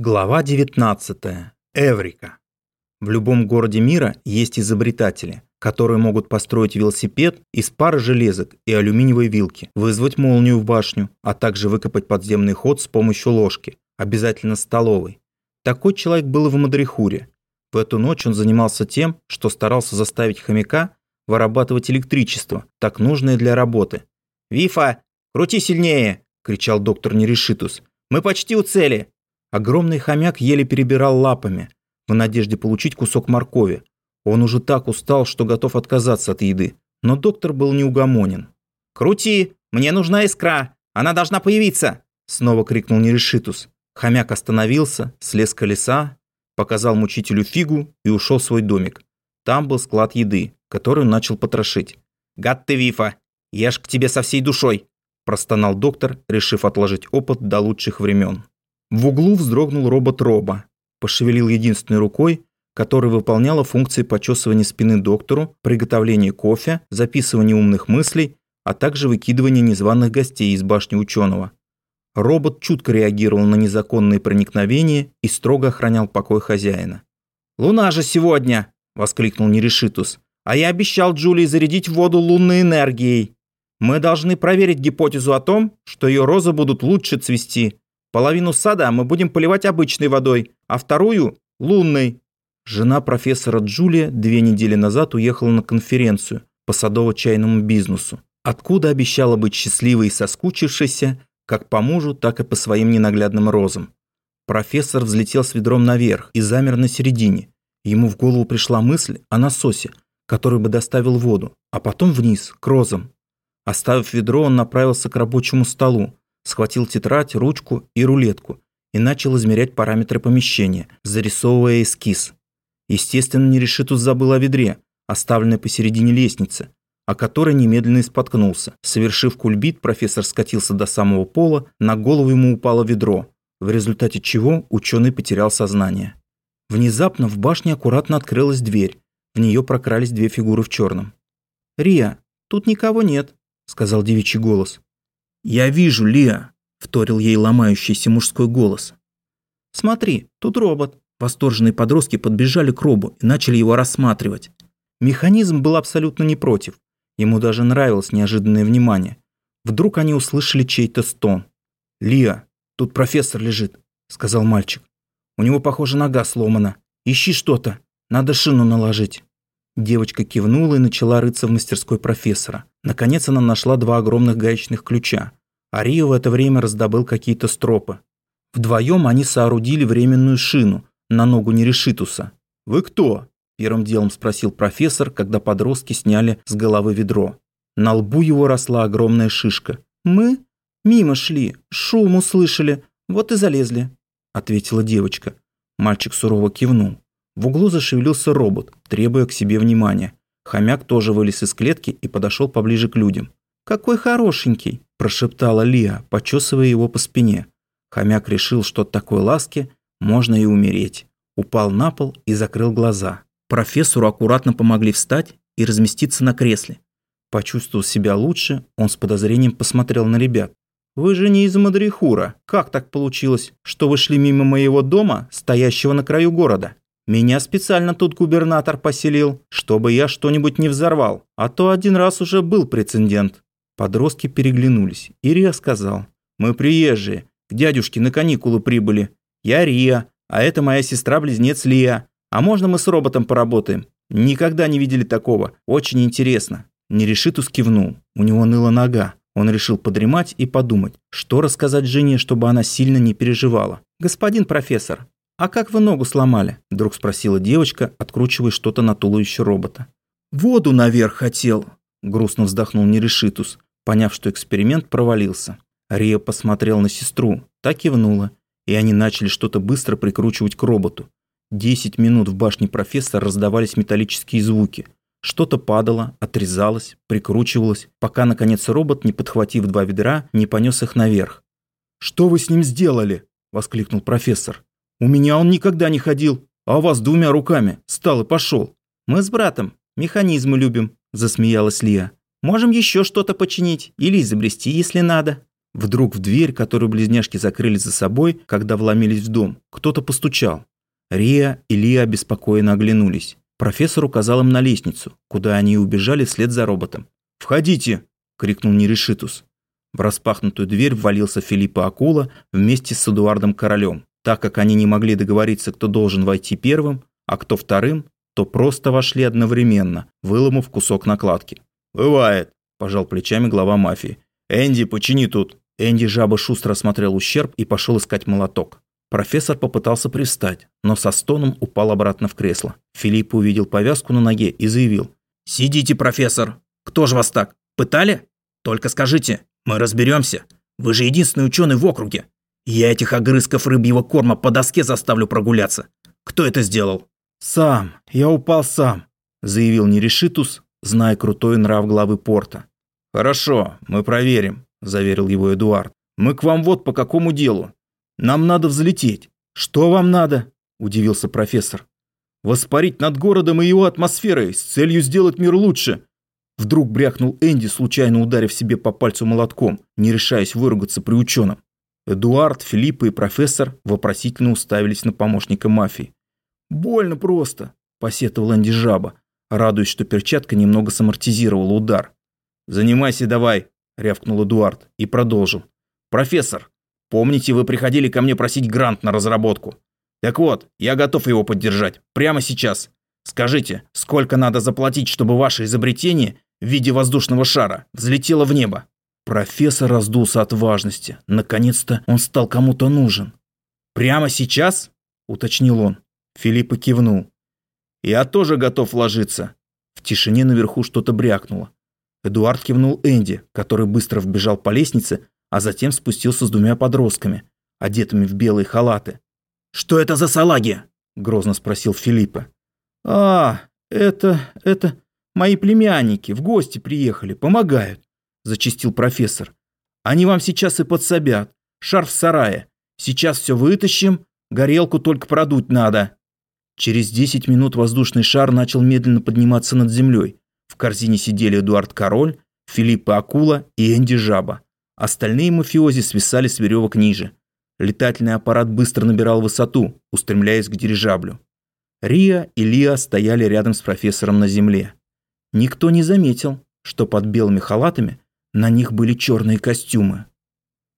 Глава 19. Эврика. В любом городе мира есть изобретатели, которые могут построить велосипед из пары железок и алюминиевой вилки, вызвать молнию в башню, а также выкопать подземный ход с помощью ложки, обязательно столовой. Такой человек был в Мадрихуре. В эту ночь он занимался тем, что старался заставить хомяка вырабатывать электричество, так нужное для работы. «Вифа, крути сильнее!» – кричал доктор Нерешитус. «Мы почти у цели!» Огромный хомяк еле перебирал лапами, в надежде получить кусок моркови. Он уже так устал, что готов отказаться от еды. Но доктор был неугомонен. «Крути! Мне нужна искра! Она должна появиться!» Снова крикнул Нерешитус. Хомяк остановился, слез колеса, показал мучителю фигу и ушел в свой домик. Там был склад еды, который он начал потрошить. «Гад ты, Вифа! Ешь к тебе со всей душой!» простонал доктор, решив отложить опыт до лучших времен. В углу вздрогнул робот Роба, пошевелил единственной рукой, которая выполняла функции почесывания спины доктору, приготовления кофе, записывания умных мыслей, а также выкидывания незваных гостей из башни ученого. Робот чутко реагировал на незаконные проникновения и строго охранял покой хозяина. «Луна же сегодня!» – воскликнул Нерешитус. «А я обещал Джулии зарядить воду лунной энергией. Мы должны проверить гипотезу о том, что ее розы будут лучше цвести. Половину сада мы будем поливать обычной водой, а вторую – лунной. Жена профессора Джулия две недели назад уехала на конференцию по садово-чайному бизнесу, откуда обещала быть счастливой и соскучившейся как по мужу, так и по своим ненаглядным розам. Профессор взлетел с ведром наверх и замер на середине. Ему в голову пришла мысль о насосе, который бы доставил воду, а потом вниз, к розам. Оставив ведро, он направился к рабочему столу, схватил тетрадь, ручку и рулетку и начал измерять параметры помещения, зарисовывая эскиз. Естественно, Нерешитус забыл о ведре, оставленной посередине лестницы, о которой немедленно споткнулся. Совершив кульбит, профессор скатился до самого пола, на голову ему упало ведро, в результате чего ученый потерял сознание. Внезапно в башне аккуратно открылась дверь, в нее прокрались две фигуры в черном. «Рия, тут никого нет», — сказал девичий голос. «Я вижу, Лиа», – вторил ей ломающийся мужской голос. «Смотри, тут робот». Восторженные подростки подбежали к робу и начали его рассматривать. Механизм был абсолютно не против. Ему даже нравилось неожиданное внимание. Вдруг они услышали чей-то стон. «Лиа, тут профессор лежит», – сказал мальчик. «У него, похоже, нога сломана. Ищи что-то. Надо шину наложить». Девочка кивнула и начала рыться в мастерской профессора. Наконец она нашла два огромных гаечных ключа. А Рио в это время раздобыл какие-то стропы. Вдвоем они соорудили временную шину на ногу Нерешитуса. «Вы кто?» – первым делом спросил профессор, когда подростки сняли с головы ведро. На лбу его росла огромная шишка. «Мы? Мимо шли, шум услышали, вот и залезли», – ответила девочка. Мальчик сурово кивнул. В углу зашевелился робот, требуя к себе внимания. Хомяк тоже вылез из клетки и подошел поближе к людям. «Какой хорошенький!» – прошептала Лия, почесывая его по спине. Хомяк решил, что от такой ласки можно и умереть. Упал на пол и закрыл глаза. Профессору аккуратно помогли встать и разместиться на кресле. Почувствовав себя лучше, он с подозрением посмотрел на ребят. «Вы же не из Мадрихура. Как так получилось, что вы шли мимо моего дома, стоящего на краю города?» Меня специально тут губернатор поселил, чтобы я что-нибудь не взорвал, а то один раз уже был прецедент». Подростки переглянулись, и Рия сказал, «Мы приезжие, к дядюшке на каникулы прибыли. Я Рия, а это моя сестра-близнец Лия. А можно мы с роботом поработаем? Никогда не видели такого, очень интересно». Нерешитус кивнул, у него ныла нога. Он решил подремать и подумать, что рассказать жене, чтобы она сильно не переживала. «Господин профессор, «А как вы ногу сломали?» – вдруг спросила девочка, откручивая что-то на туловище робота. «Воду наверх хотел», – грустно вздохнул Нерешитус, поняв, что эксперимент провалился. Рия посмотрел на сестру, так кивнула, и они начали что-то быстро прикручивать к роботу. Десять минут в башне профессора раздавались металлические звуки. Что-то падало, отрезалось, прикручивалось, пока, наконец, робот, не подхватив два ведра, не понес их наверх. «Что вы с ним сделали?» – воскликнул профессор. У меня он никогда не ходил, а у вас двумя руками. Стал и пошел. Мы с братом механизмы любим, засмеялась Лия. Можем еще что-то починить или изобрести, если надо. Вдруг в дверь, которую близняшки закрыли за собой, когда вломились в дом, кто-то постучал. Рия и Лия беспокойно оглянулись. Профессор указал им на лестницу, куда они и убежали вслед за роботом. «Входите!» – крикнул Нерешитус. В распахнутую дверь ввалился Филиппа Акула вместе с Эдуардом Королем. Так как они не могли договориться, кто должен войти первым, а кто вторым, то просто вошли одновременно, выломав кусок накладки. «Бывает», – пожал плечами глава мафии. «Энди, почини тут». Энди жаба шустро осмотрел ущерб и пошел искать молоток. Профессор попытался привстать, но со стоном упал обратно в кресло. Филипп увидел повязку на ноге и заявил. «Сидите, профессор. Кто же вас так? Пытали? Только скажите, мы разберемся. Вы же единственный ученый в округе. Я этих огрызков рыбьего корма по доске заставлю прогуляться. Кто это сделал?» «Сам. Я упал сам», – заявил Нерешитус, зная крутой нрав главы порта. «Хорошо, мы проверим», – заверил его Эдуард. «Мы к вам вот по какому делу. Нам надо взлететь». «Что вам надо?» – удивился профессор. «Воспарить над городом и его атмосферой с целью сделать мир лучше». Вдруг брякнул Энди, случайно ударив себе по пальцу молотком, не решаясь выругаться при ученом. Эдуард, Филиппа и профессор вопросительно уставились на помощника мафии. «Больно просто», – посетовал Энди жаба, радуясь, что перчатка немного самортизировала удар. «Занимайся давай», – рявкнул Эдуард и продолжил. «Профессор, помните, вы приходили ко мне просить грант на разработку? Так вот, я готов его поддержать. Прямо сейчас. Скажите, сколько надо заплатить, чтобы ваше изобретение в виде воздушного шара взлетело в небо?» Профессор раздулся от важности. Наконец-то он стал кому-то нужен. «Прямо сейчас?» – уточнил он. Филиппа кивнул. «Я тоже готов ложиться». В тишине наверху что-то брякнуло. Эдуард кивнул Энди, который быстро вбежал по лестнице, а затем спустился с двумя подростками, одетыми в белые халаты. «Что это за салаги?» – грозно спросил Филиппа. «А, это... это... мои племянники в гости приехали, помогают», – зачистил профессор. «Они вам сейчас и подсобят. Шар в сарае. Сейчас все вытащим, горелку только продуть надо». Через 10 минут воздушный шар начал медленно подниматься над землей. В корзине сидели Эдуард Король, Филиппа Акула и Энди Жаба. Остальные мафиози свисали с веревок ниже. Летательный аппарат быстро набирал высоту, устремляясь к дирижаблю. Риа и Лиа стояли рядом с профессором на земле. Никто не заметил, что под белыми халатами на них были черные костюмы.